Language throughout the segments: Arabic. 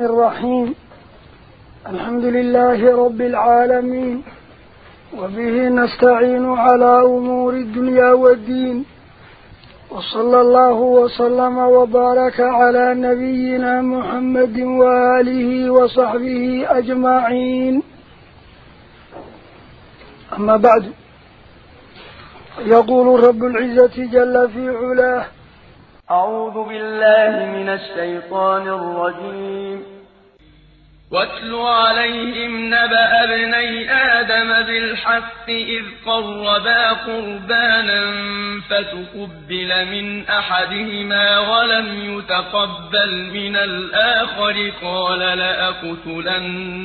الرحيم. الحمد لله رب العالمين وبه نستعين على أمور الدنيا والدين وصلى الله وسلم وبارك على نبينا محمد وآله وصحبه أجمعين. أما بعد يقول رب العزة جل في علاه أعوذ بالله من الشيطان الرجيم. واتل عليهم نبأ ابني آدم بالحق إذ قربا قربانا فتقبل من أحدهما ولم يتقبل من الآخر قال لأقتلنك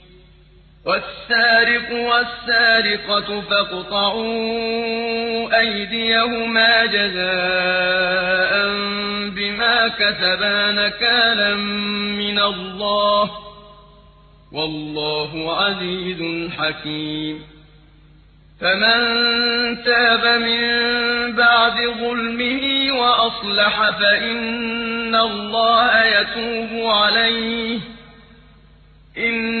والسارق والسارقة فاقطعوا أيديهما جزاء بما كسبا نكالا من الله والله عزيز حكيم. فمن تاب من بعد ظلمه وأصلح فإن الله يتوب عليه. إن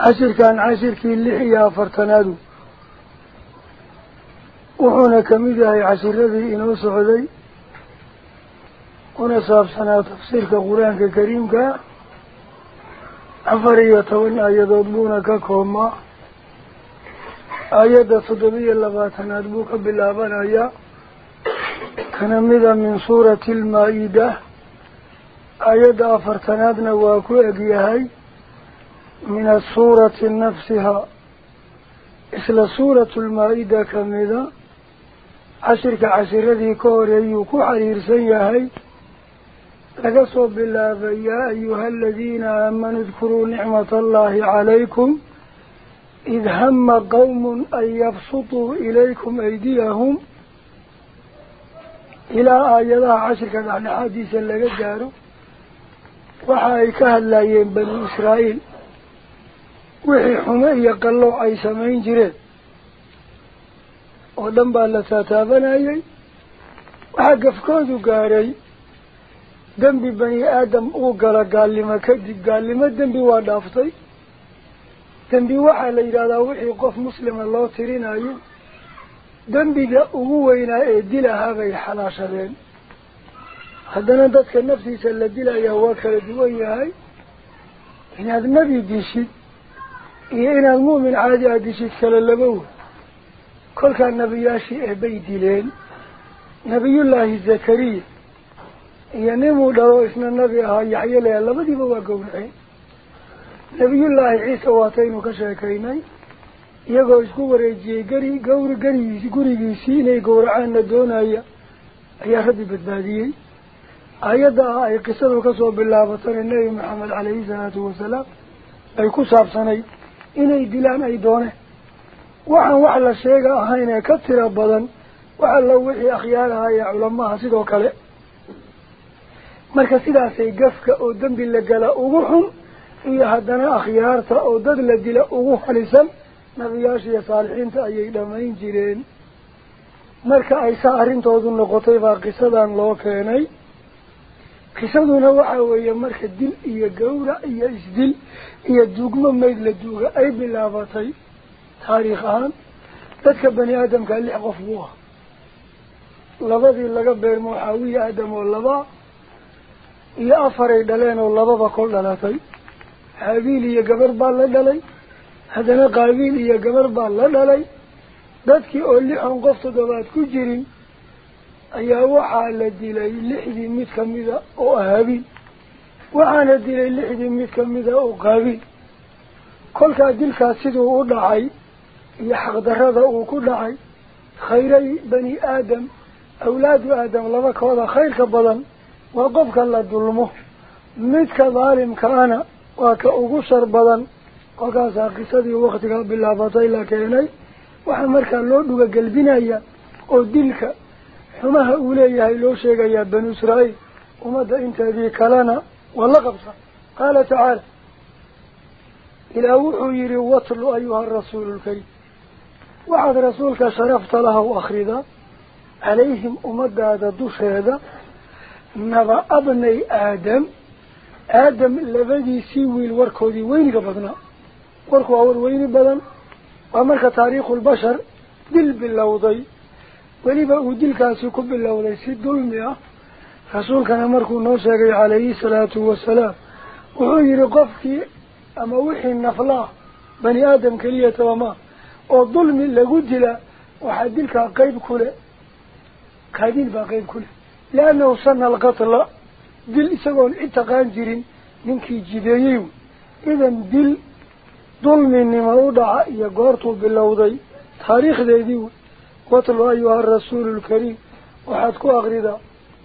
عشر كان عشر كي اللحية فرتنادو inoo socday una saabsanaa tafsiirka qur-aanka kariimka afar iyo toban aayadood buuna ka koobmaa aayadda toddobiyo labaatanaad buu ka bilaabanayaa kana mida min suurati almaa-ida aayadda afartanaadna waa ku egyahay من الصورة نفسها. إسلا صورة المائدة كمدا عشرك عشر ذي كوري كحرير سيهي لقصوا بالله يا أيها الذين أمنوا اذكروا نعمة الله عليكم. إذ هم قوم أن يبسطوا إليكم أيديهم. إلى آيلا عشرك عن حديثا لقد جاروا. وحايكها اللايين بني إسرائيل. Xumo iyo qallow ay samayn jireen oo dhan baa la taataabanayay waxaa gafkoodu gaaray dembi bani aadam uu gala gaalnimo kadib gaalnimo dembi waa dhaaftay dembi waxaa la yidhahdaa wixii qof muslima loo tirinayo dembiga ugu weynaa ee dil ahaa bay xalaashadeen haddana dadka naftiisa la dilayaa waa kala duwan yahay inaad nebi dishid iyo inaad mu'min caadi aad dishid kale laba wey kolkaa nebiyaashii eebbay dileen nebiyullaahi zakariya iyo ninuu dhalo isna nebi ahaa yaxyo leha labadiiba waa gowraceen nebiyullaahi ciise waataynu ka sheekaynay iyagoo isku wareejiyey gari gawri garigiisi gurigiisii inay gowracaanna doonaya ayaa rabbi badbaadiyey aayadda ah ay qisadu kasoo bilaabatana nebi maxamed calayhi salaatu wasalaam ay ku saabsanayd ahayn ee ka tira badan wax allo wixii akhyaar ahaa ee culamaha sidoo kale marka sidaasay gafka oo dembi la gala ugu xun iyo haddana akhyaarta oo dad la dila ugu halisan nabiyaasha iyo saalixiinta ayay dhamayn jireen marka ay saa arrintoodu noqotay baa qisadan loo keenay قصدنا وعوى يمرك الدل إيا قورا إيا إسدل إيا الدوغم ميد لدوغة أي بلافاتي تاريخان تتكى بني آدم قال لي أغفوها لبضي لقى بير محاوية آدم واللبا إيا أفري دلين واللبا بكل دلاتي حابيل إيا قبر بالله دلي هذا نقابيل إيا قبر بالله دلي تتكى أولي عن قفت دلات كجرين إيه وحا لدي لي لحدي مثل مذا أو اهبي وحا لدي لي لحدي مثل مذا أو قابي كل كادل كاسد أو دعاي يحق درد أو كدعاي خيري بني آدم أولاد آدم لبك هذا خير كبدا وقفك الله الظلمه مثل ظالم كان وكأغسر بدا وكاسا قصدي وقتك بالله فطيلة كيني وحمرك اللون وقلبنا أو دلك ثم هؤلاء يهلو شيقا يا بني إسرائيل ومدى انت ذي كلانا واللقب صح قال تعالى إلا وحير وطل أيها الرسول الكريم وعد رسولك شرفت له أخردا عليهم أمدى هذا الدوش هذا نضى أبني آدم آدم الذي سيوي الوركو دي وين قبضنا وركو أول وين بدن ومرك تاريخ البشر دل باللوضي ah markuu noo sheegay calayhi salaatu wasalaam wuxuu yihi qofkii ama wixii naflaa bani aadam keliya tabama oo dulmi lagu dila waxaa dilkaa qeyb ku leh kaadiil baa qeyb ku leh liannahu sana alqatla dil isagoon cid taqaan jirin ninkii jideeyey idan dil dulminimo u dhaca iyo goortuu bilowday taariikhdeedii wey قتل أيها الرسول الكريم وحدكو أغريدا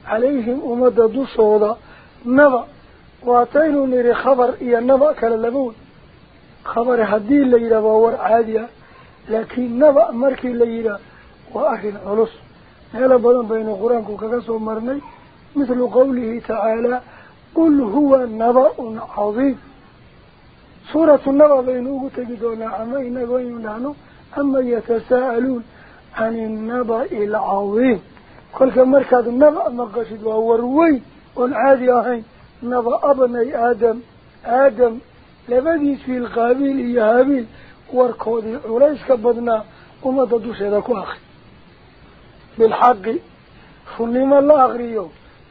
عليهم أمد دوشوضا نبا واتينو نري خبر إيا نبا كاللبون خبر حدين ليلة باور عادية لكن نبا مركي ليلة وأخن علص هلا بلن بين القرآن كوكاكسو مرني مثل قوله تعالى قل هو نبأ عظيم. سورة النبأ بينوه تجدون عمين نبأ يونانو أما يتساءلون. عن النبأ العظيم كل مركز النبأ مقصد وهو روي والعادي هين نبأ ابني آدم. آدم لبديس في القابيل يهابيل. واركودي وليس كبدنا وما تدوش هذا كواخي. بالحق فلما الله أغريه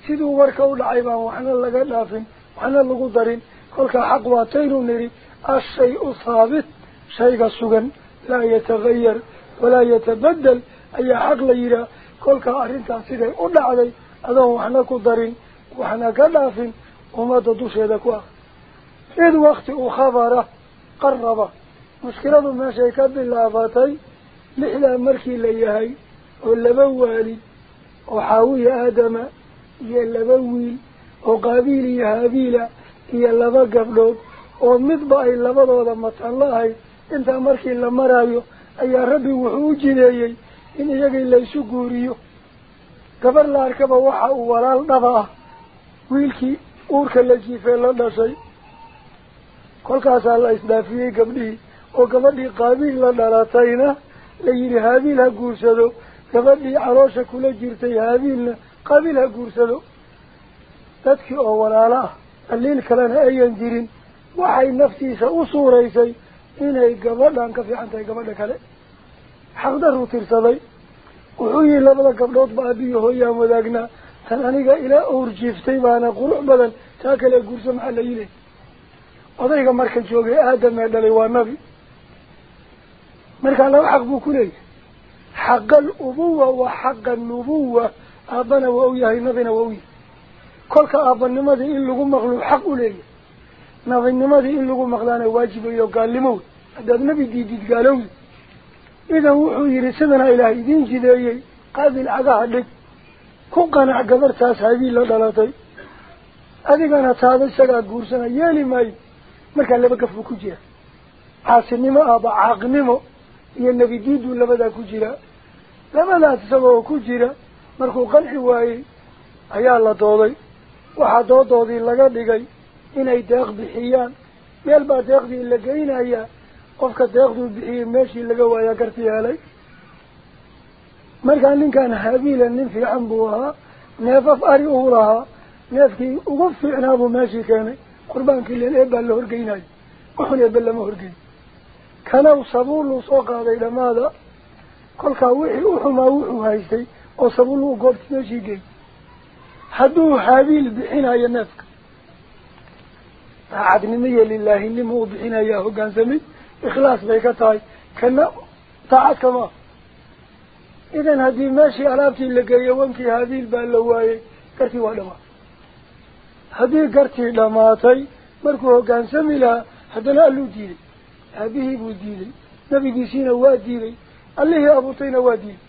سيدو واركو العيبا وحنا لقى دافن وحنا لقو دارين كل حق واتينو نري. الشيء الثابت شيء السجن لا يتغير. ولا يتبدل أي حق ليرا كل كأرنتا سيدي. أدع علي هذا وحنا كدرين وحنا كلافين وما تدوش هذا كوا. إذ وقت أخبره قربه مشكلة ما شيء كد اللافاتي لحلا مركي ليهي ولا بوالي وحاوي آدم يلا بويل وقابيل يهابيل يلا بقبلوك oo midba ay labadooda matan lahayd intaa markii la maraayo wuxuu u jideeyey in iyagii laysu guuriyo gabar la arkaba waxa uu walaal dhaba ah wiilkii uurka la jiifee la dhashay kolkaasaa la isdhaafiyey gabdhihii oo gabadhii qaabiil la dhalatayna la yidhi haabiil ha guursado gabadhii caloosha kula jirtay haabiilna qaabiil ha guursado dadkii oo walaalo ah daliil kalena ayan jirin waxay naftiisa u suuraysay inay gabadhan ka fiican tahay gabadha kale yihi labada gabdhood ba abiyo hooyaan wadaagnaa tan aniga ilaa uurjiiftay baana qurux badan taa kale guurso maxaa la yilay odayga marka joogay aadam ee dhalay waa nabi markaa laba xaq buu ku leeyahay xaqa alubuwa wa xaqa nubuwa aabbana waa u yahay nabina waa u yahay kolka aabbanimadii in lagu maqluu xaq u leeyahay nabinimadii in lagu maqlaana waajibayo gaalnimow haddaad nebi diidid gaalowdi yidhi sidana ilaah idiin jideeyey qaabil cagaha dhig ku qanac gabartaas habii la dhalatay adigana taada isagaa guursana yeeli maayo markaa laba gaf buu ku jira caasinimo ahba caaqnimo iyo nebi diiduu labadaa ku jira labadaas isagoo ku jira markuu qanci waayey ayaa la dooday waxaa doodoodii laga dhigay inay deeq bixiyaan meel baa deeqdii la geynayaa qofka deeqduu bixiyey meeshii laga waayaa garti yeelay markaa ninkan habiila nin fiican buu ahaa neefaf ari uu lahaa neefkii ugu fiicnaa buu meeshii keenay qurbaankii leen eebbaa la horgeynayo wuxun eebbe lama horgeyn kanaw sabuuluu soo qaaday dhammaada kolkaa wixii u xumaa wuxuu haystay oo sabuul uu goobti meeshii geey hadduu habiil bixinayo neefka daacadnimo iyo lilaahinimo u bixinayaa hoggaansamay kama idan haddii meeshii alaabtii la geeyo wankii habiil baa la waayey gartii waa dhamaatay haddii gartii dhamaatay markuu hoggaansami lahaa haddana alluu diiday aabihii buu diiday nabigiisiina waa diiday allihii abuurtayna waa diiday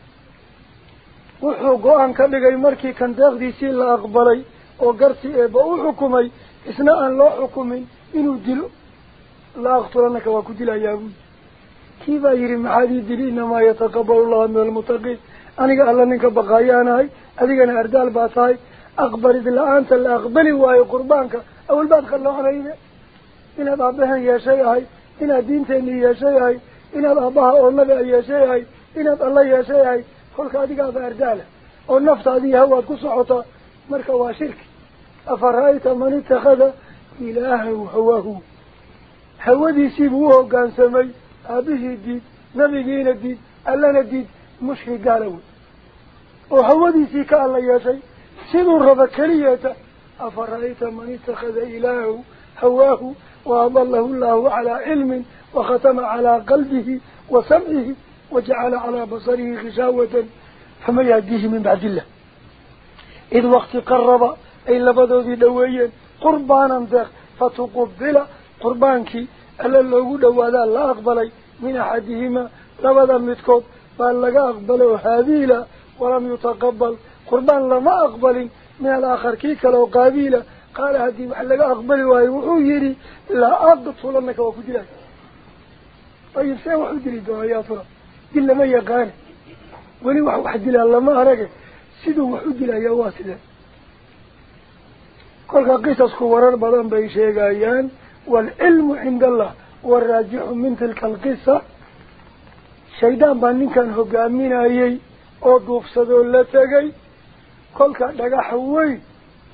wuxuu go-aan ka dhigay markii kan deeqdiisii la aqbalay oo gartii eebba u xukumay isna aan loo xukumin inuu dilo لا أقتلنك وكدل لا أبي. كيف يري محادي دلي إنما يتقبل الله من المتقين؟ أنا قال أنك بقايا ناي أذيك أنا أرجع الباساي أقبل إذا أنت لا أقبلي وهاي قربانك. أول بعد خلوه رينا إن أبابها يا شيء هاي. إن الدين تاني يا شيء هاي. إن أبابها أول مدى يا شيء هاي. إن الله يا شيء هاي. كل كأدي قاعد أرجع والنفط هذه هو قصة عطا. مركوا شرك أفرأيت من اتخذ إلهه هو هو. هودي سيبوه كان سمي. أبيه ديد نبيين ديد ألا نديد مش هي قالوا وهودي سيك الله يا شيء سيبوا ربك ليته أفرأيت من اتخذ إلهه هواه وأضله الله على علم وختم على قلبه وسمعه وجعل على بصره غشاوة. فما يهديه من بعد الله. إذ وقت قرب إلا بدو ذي دويا. قربانا ذاك فتقبله baa laga aqbalay oo haabiila walam yutaqabal qurbaan lama aqbalin min alaakhar kii kale oo qaabiila qaala haddii wax laga aqbali waayo wuxuu yidhi la aqtulanaka waa ku dilay ayib see wax u dili doona yaa tura dil lama yaqaani weli wax wax dilaa lama arage siduu wax u dilayaa waa sidee kolka qisasku warar badan bay sheegayaan waalcilmu cinda allah waraajixu min tilka alqisa shaydaan baa ninkan hogaaminayey oo duufsadoo la tegay kolka dhagaxa weyn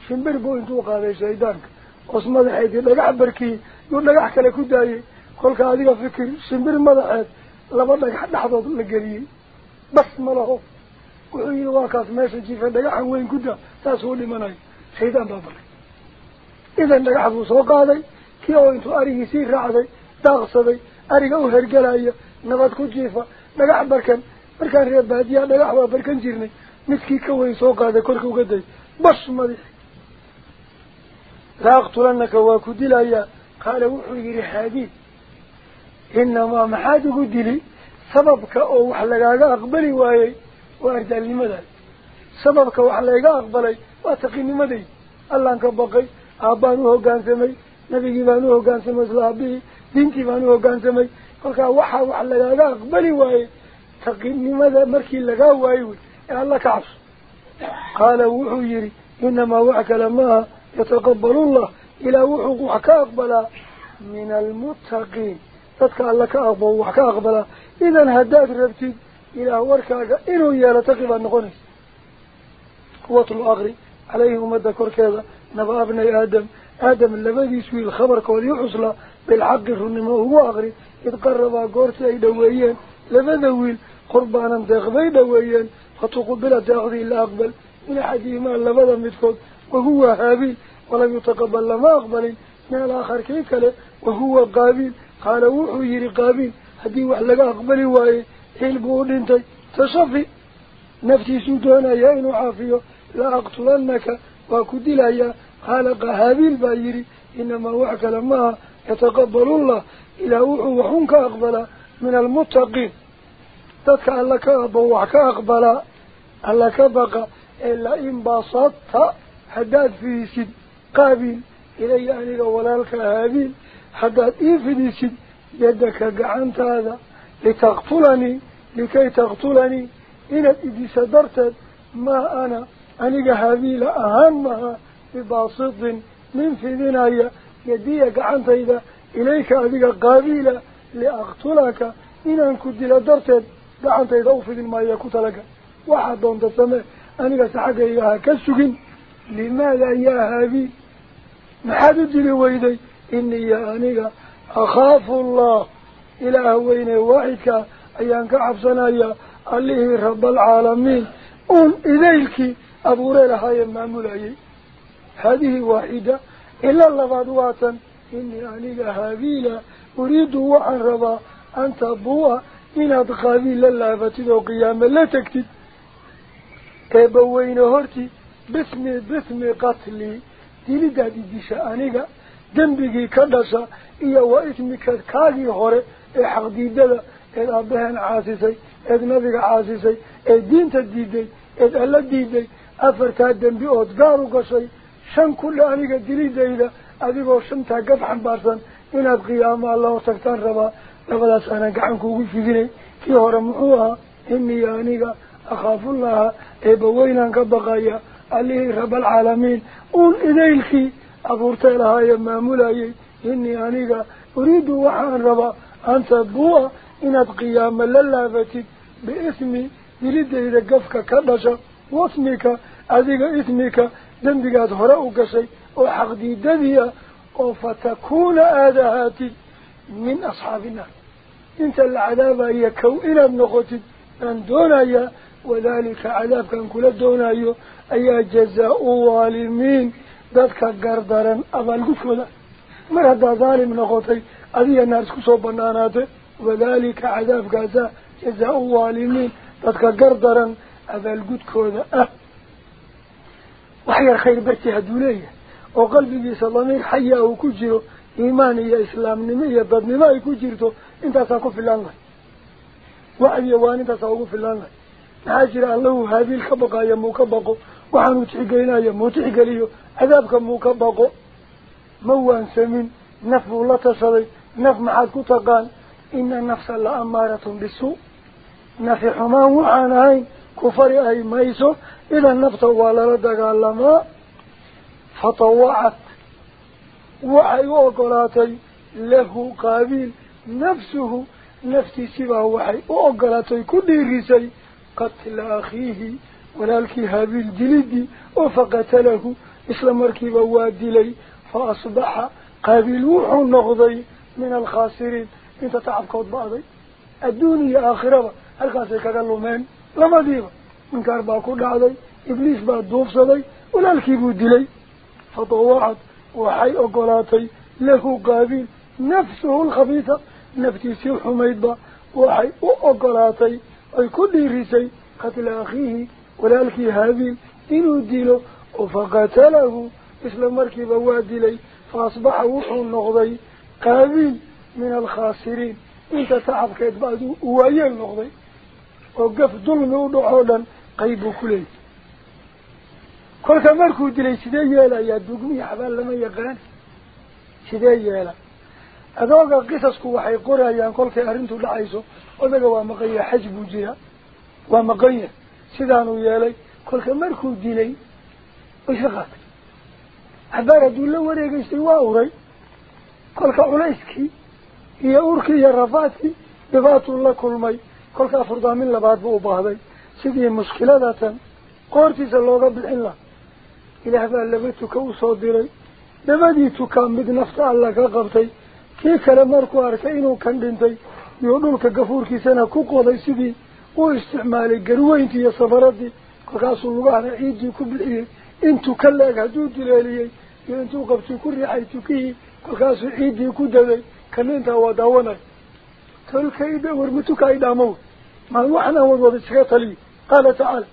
shimbir buu intuu qaaday shaydaanka hoos madaxeedii dhagax barkii yuu dhagax kale ku daayey kolka adiga fikir shimbir madaxeed laba dhagax dhexdood la geliyey bas ma laho wuxuu yihi waa kaas meesha jiifa dhagaxan weyn ku daa saasuu dhimanayo shaydaan baa baray idan dhagax buu soo qaaday nabad ku jiifa dhagax barkan markaan reer baadiyaa dhagax waa barkan jirnay midkii ka weyn soo qaaday korka uga day bash madax la aqtulanaka waa ku dilayaa qaala wuxuu yihi haadiid inamaa maxaad ugu dili sababka oo wax lagaaga aqbali waayey waa ardaalnimadaas sababka wax layga aqbalay waa taqinimaday allaan ka baqay aabbaan u hoggaansamay نبي بانوه كان سمي صلابي دينك بانوه كان سمي. قلقا وحا وحا لغا أقبلي واي. تقيمني ماذا مركي لغا واي يا الله كعص. قال وحو يري إنما وحك لما يتقبل الله. إلى وحو وحكا أقبل. من المتقين. تتكى لك أقبل وحكا أقبل. إذا هداك ربتين إلى وركا إنو يا لتقب النقنس قوة الأغري. عليهم الذكر كذا. نبأ ابن آدم. آدم اللبدي سوي الخبر كولي حصل بالحق الرنم هو أغري اتقربا قرسا يدويا لبدويل قربانا تغبي دويا فتقبل تأخذي إلا أقبل. من حديما اللبدا مدفق وهو هابي. ولم يتقبل لما أقبل. من الآخر كيف له وهو قابيل قال وحو يري قابل. هدي وحلق أقبلي واي. إيه هلقون انتي تصفي. نفسي سودانا يا إنو عافيو لا أقتلنك. وكدلا يا قال هذه بايري إنما وحك لما يتقبل الله. إلى وحنك أقبل من المتقين. تتكى لك بوحك أقبل لك بقى إلا إن بسطت حداد في سد قابل. إلي يعني أن أهل الأولالك هذه حداد إيه سد يدك قعنت هذا لتقتلني لكي تقتلني. إن إذا صدرت ما أنا أنك هذه أهمها bibaasitin min fidinaya yadiya gacantayda ilayka adiga qaabiila liaqtulaka inaan ku dilo darteed gacantayda u fidin maayo ku talaga waxaad doonta samee anigase xaggayga ha ka sugin limaada yaa haabiil maxaad u dili weyday iniya aniga akhaafu allah ilaah weyne waaxidkaa ayaan ka cabsanayaa allihii rabaalcaalamiin uun idaylkii abuuree inii aniga haabiila uriidu waxaan rabaa an tabuu'a inaad qaabiil la laabatid oo qiyaame la tegtid eebbaweyne hortii bismi bismi qatlii dilidaad idisha aniga dembigii ka dhasha iyo wa ismika kaagii hore ee xaqdiidada eed aabaheen caasisay eed nabiga caasisay eed diinta diiday eed alla diiday afartaa dembi ood gaar u gashay شن كل أنيق دليل إلى أبي وشن تجف عن بارسن إن القيامة الله سكتان ربا لولا سنة قعن كوي في ذي كي هرمعوها إني أنيق أخاف الله إبوينا كبقايا عليه رب العالمين قل إلي الخي أغورت لها يا ملاي إني أنيق أريد وحان ربا أن تبوا إن القيامة للافتك باسمي يريد إلى قفك كبشا واسمك أذيق اسمك u gashay oo xaqdiidadii ah oo fatakuuna aada ahaatid min asxaabi naar inta la cadaabaya kow inaad noqotid aan doonayaa wadaalika cadaabkan kula doonaayo ayaa jazaa-u waalimiin dadka gardaran abaalgudkooda mar haddaa daalim noqotay adiga naar isku soo banaanaatay wadaalika cadaabkaasa jazaa-u waalimiin dadka gardaran abaalgudkooda ah ku jiro iimaan iyo islaamnimo iyo dadnimo ay ku jirto intaasaa ku filaan lahay wacdiya waan intaasaa ugu filaan lahay maxaa jira allahu haabiil ka baqaaya muu ka baqo waxaanuu tixgelinaya muu tixgeliyo cadaabka muu ka baqo ma waansamin naf buu la tashaday naf maxaad ku taqaan ina nafsa la amaaratun bisuu nafi xumaan waxaan ahayn kufari ay mayso إذا النفط ولا لا دجال ما فطوعت وحي وقراتي له قابيل. نفسه نفسي سواه وحي وقراتي كل رزي قتل أخيه ولك هابيل جلدي وفقتله. إسلام ركيب لي فأصبح قابيل وح نغضي من الخاسرين. من تتعب كوت بعضي. الدنيا آخرة. الخاسر كذا لومين لما ديبه من كربا كل إبليس بعد دوف صدي ولا الكيبود لي فطوعت وحي أقولاتي له قابيل نفسه الخبيثة نفتي سيح ميدبا وحي أقولاتي أي كل رسي قتل أخيه ولا الكيهابيل إنه ديله وفقتله إسلام مركب واد لي فأصبح وحو النغضي قابيل من الخاسرين. إنت تعب كيد بعد وايا النغضي وقف ظلمه دعودا qayb buu ku leeyahy kolka markuu dilay sidee yeelayaa dugmiyi xabaal lama yaqaan sidee yeela adooga qisasku waxay qorayaan kolkay arrintu dhacayso odaga waa maqanya xaj buu jiraa waa maqanya sidaanuu yeelay kolka markuu dilay iska qaatay cabaar hadduu la wareegeystay waa uray kolka culayskii iyo urkii iyo rafaadkii dhibaatuu la kulmay kolkaa furdaamin labaad buu u baahday ka qabtay kii kale markuu arkay inuu kan dhintay yuu dhulka gafuurkiisana ku qoday sidii uu isticmaalay garweyntii iyo safaradii kolkaasuu lugahana ciiddii ku bixiyey intuu ka leeg hadduu dileeliyey iyo intuu qabtuu ku riixay tukihii kolkaasuu ciiddii ku daday kana intaa waa daawanay tolkayda warmatuka ay dhaamow ما وحنا ودود الشيطلي قال تعالى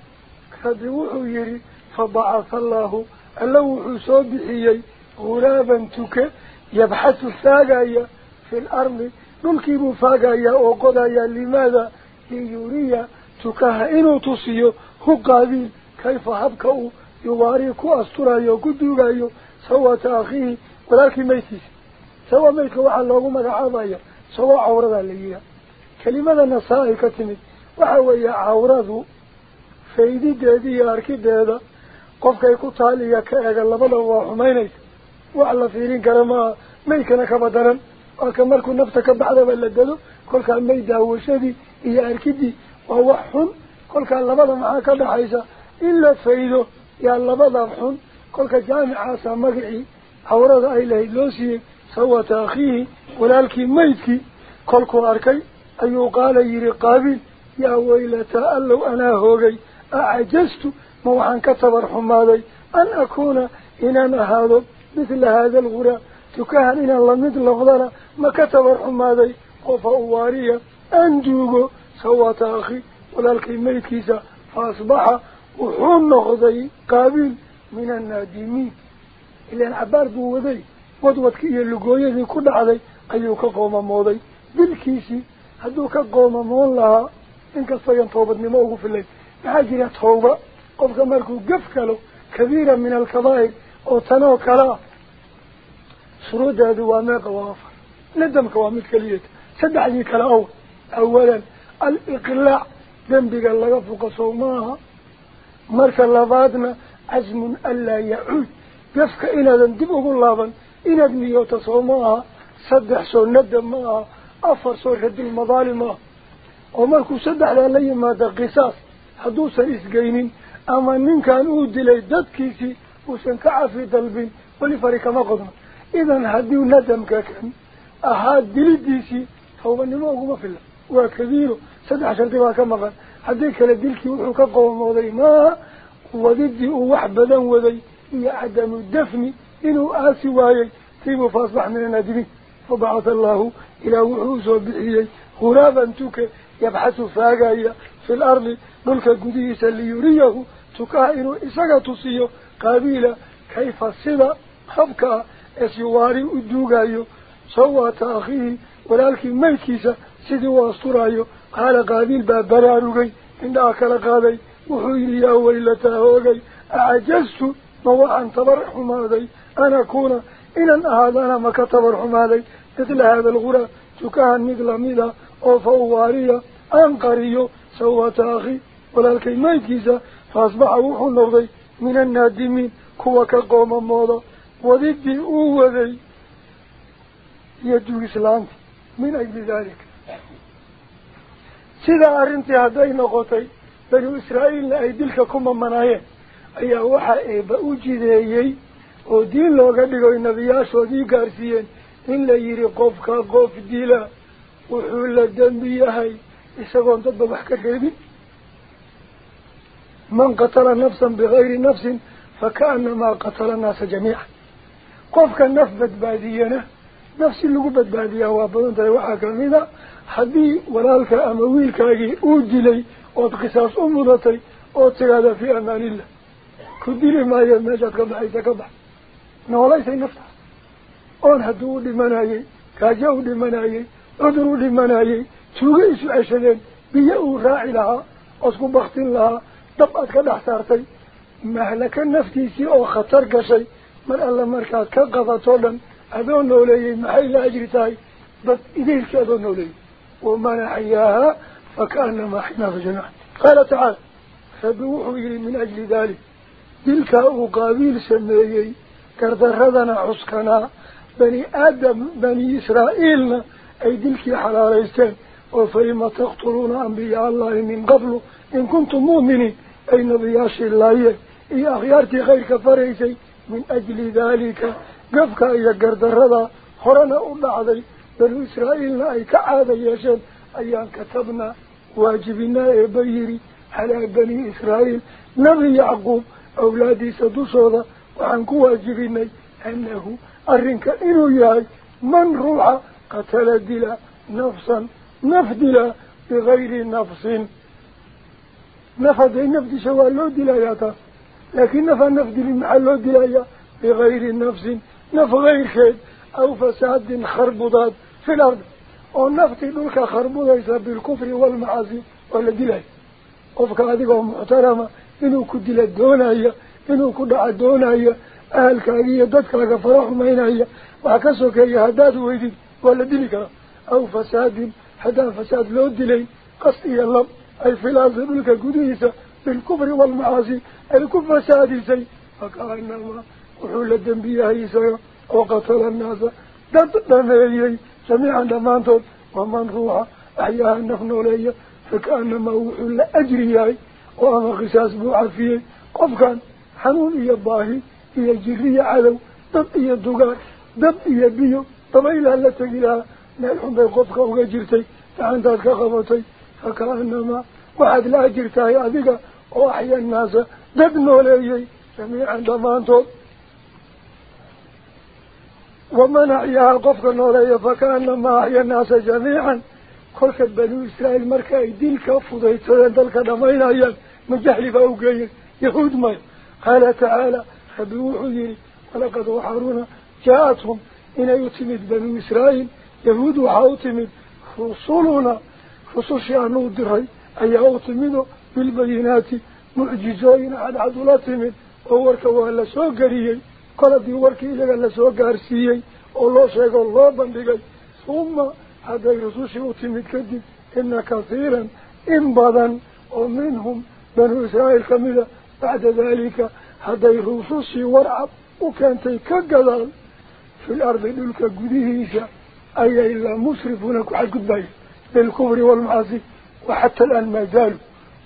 ربي وحو يري فبعث الله. اللو حسوب حيي غرابا تك يبحث الثاقايا في الأرض. نلكب فاقايا وقضايا لماذا؟ ليوريا تكها إنو تصيو هو قابيل كيف هبكو يواريكو أسترايو قدوغايو سوى تأخيه ولكن ميتيس سوى ميتك وحا الله مدعاضايا سوى عورضا nasaa-i ka timid waxa weeye cawradu سيدي جدي أركي جدا قف كي كطالي يا كأجل الله بلا وحميني وعلى فيرين كرما ما لك كبدرا أكمل كل نفتك بعد ما لجده كل كان ما هو شدي يا أركي دي ووحهم كل كان الله بلا معك هذا إلا سيدو يا الله بلا وحهم كل كجامع عسى مقعي أورد إليه لوسي سوى تأخيه ولكن ما يدكي كل كو أركي أيو قال يرقابي يا ويلة ألو أنا هوغي أعجزت موحا كتبر حمالي أن أكون إننا هذا مثل هذا الغراء تكهن إن الله مثل غضنا ما كتبر حمالي قف أواريا أنجوغو سوات أخي. ولكن ميكيسا فأصبح وحون نغضي قابل من النادمين. إلا العبار دو وذي. ودوتك إيا اللقوية كل علي أيوك قوم موضي بالكيسي hadduu ka qoomamoon lahaa inkastayan toobadnimo ugu filayn عجرة حوبة قفك مركو قفكالو كبيرا من الكبائر أو تنوك لا سرودة دواميك وافر. ندمك وامتك ليت سدعيك الأول أولا الإقلاع. ذنبك الله يفق صوماها. مركا لفادنا عزم ألا يعود. قفك إنا ذنبك الله إنا ذنبك صوماها. سدح سو ندم معها أفر سو هد المظالمة ومركو سدح لليما ذا قصاص هدو سنس أما من كان أود لي داد كيسي وسن كعفي دلبين ولفريق مقضنا إذن هدو ندمك كان أهاد دلي ديسي هو من ما أقوم في الله وكذيره سد عشر دماء كمغان هديك لديلك وحكاقه وموضي ما وددي وحبدا وذي عدم الدفن إنه آسي وايي. كيف فأصبح من النادمي فبعث الله إلى وحوس وبعيي. غرابا توك يبحث فاقايا في الأرض. ملك قديس اللي يريه تكائن إساقة تصيه قابيلة كيف صدى حبكا أسواري ادوغايو سوى تأخيه ولكن ملكيسا سيدي واسطرايو قال قابيل باب برانوغي عند أكل قابي وحيلي أول لتاهوغي أعجزت موحن تبرح مادي أنا كون إن أهدان مك تبرح مادي مثل هذا الغرى تكاهن مثل ميلا أو فواريا أنقريو سوى تأخيه maydkiisa faasbaxa wuxuu noqday min annaadimiin kuwa ka qoomamooda wadidii uu waday iyo dugislaanta min ajli daalika sidaa arrintii hadday noqotay banu israa'iilna ay dilka ku mamanaayeen ayaa waxaa eeba u jideeyey oo diin looga dhigoy nebiyaashoodii gaarsiiyeen in la yidhi qofka qof dila wuxuu la dembi yahay isagoon dadba wax ka reebin jamiican qofka naf badbaadiyana nafsi lagu badbaadiyaa waa badan tahay waxaa kamid a haddii walaalka ama wiilkaagii uu dilay ood qisaas u mudatay ood tiraahdaa fii amaanillah ku dili maayo meeshaad ka baxaysa ka bax noolaysay naftaas oon hadduu u dhimanayey gaajo u dhimanayey cudur u dhimanayey tuugo isu ceshadeen biyo uu raaci lahaa ood ku baktin lahaa دبعت كده احتارتي مهلك النفتي سي أو خطر قشي. من الله مركز كقضى طولا اذون نوليه محي لا اجريتاي بس اذيلك اذون نوليه ومن احياها فكأن ما إحنا فجنح قال تعالى فبوحوا يلي من أجل ذلك. تلك اقابيل سميهي كردردنا عسكنا بني آدم بني إسرائيل. أي تلك حلال يستهل وفيما تقتلون أنبياء الله من قبل. إن كنتم مؤمنين. أي نبياش الله إيا أخيارتي غير كفريسي. من أجل ذلك قفك إيا قرد الرضا. خرنا الله عذي بل إسرائيل ناي كعاذي يشن. أيا كتبنا واجبنا إبيري على بني إسرائيل. نبي يعقوب أولادي سدوسوضا. وعنك واجبنا أنه أرنك إنو ياي. من روح قتل دلا نفسا. نفدلا بغير نفس. نفد النفد شوى اللو دلايا لكن نفد النفد المحلو دلايا بغير النفس نف غير خير. أو فساد خربضات في الأرض. والنفط ذلك خربض ليس بالكفر والمعازي ولا دلايا وفك هذه قوم محترمة. إنه كد لدونا هي إنه كد عدونا هي أهل كاقية ضدك لك فرح مين هي وعكسوك هي هداد ويدد ولا دلك أو فساد حدا فساد لو دلي. قصدي الله. أي فلاس ملك قديسة بالكفر والمعاصي الكفر سادسي. فقال إنما وحول الدنبية هيسايا وقتل الناس. دب إليه سمعنا مانتون ومن روحا أحياها النفن وليه فكأنما وحول أجريه وأما قساس بوعفيه قف كان حنون إيا الضاهي إيا جغية علو. دب إيا دب دم إيا بيو. طبعي لها لتك إلها نالحن بي قف كان وقجرتي فعندها كقفتي فكأنما واحد لا جرت يا ذيك أحيى الناس. دبنوا لي جميعا دمانتم ومن أحيى قفك نولي فكأنما أحيى الناس جميعا. كل بني إسرائيل مركا يدين كفو ذيتنا ذلك دمين أيا من جهل فأوقيا يهود ما. قال تعالى فبوحوا يلي ولقد وحرونا جاءتهم. إن يتمد بنو إسرائيل يهود وحاوتمد. رسولنا فصوش يعنو دراي أيها وطمينو بالبينات معجزوين عد عدولاتهمين ووركوا اللسو قريي قلبي وركي إلغا اللسو قارسيي. الله شاك الله بندقاي ثم هذا يرسوش وطمين كدب إن كثيرا إن ومنهم بنو إسرائيل كميدا بعد ذلك. هذا يرسوش ورعب وكانتي كقلال في الأرض للك قديهيشا أي إلا مصرفونك على قبائل بالكفر والمعاصي وحتى الآن ما زالوا.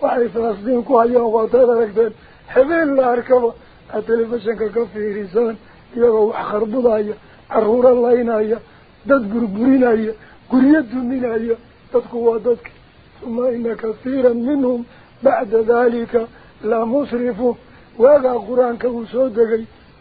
وحي فلسطين كوهيه وواطانا لكذان حبيل الله أركبه حتى لفشنك كفه رسان يغو أخرب الله أرهور الله إنايا داد بربورين أيا قريد من أيا داد قوادتك ثم إن كثيرا منهم بعد ذلك لا مصرفه وقع قرآن كوسودك